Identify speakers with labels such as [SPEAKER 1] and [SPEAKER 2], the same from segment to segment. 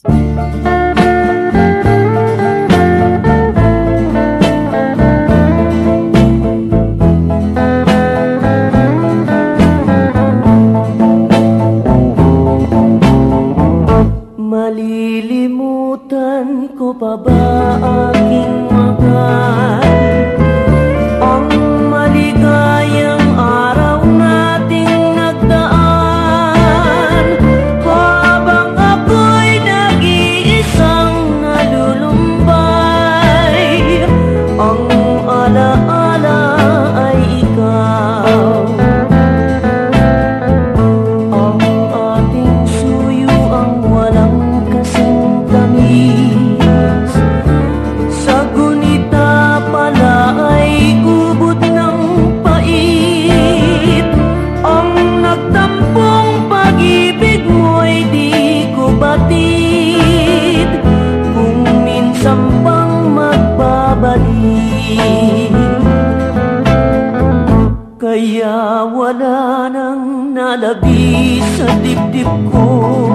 [SPEAKER 1] Malilimutan ko pa ba aking magal? wala nang nalabi sa dibdib ko.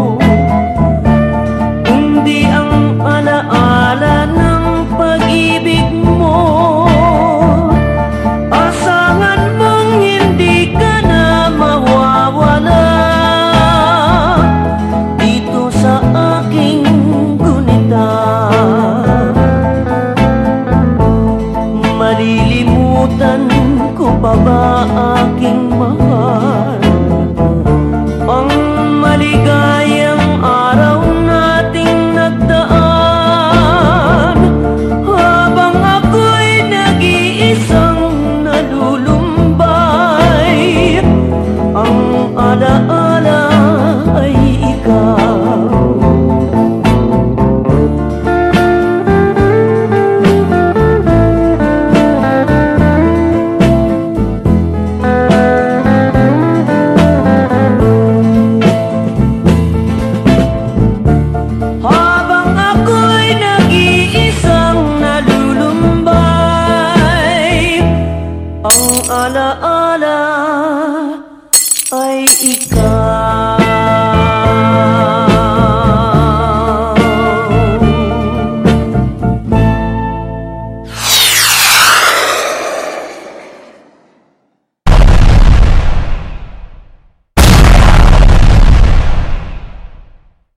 [SPEAKER 1] ko pa ba aking mahal? Ang maligaw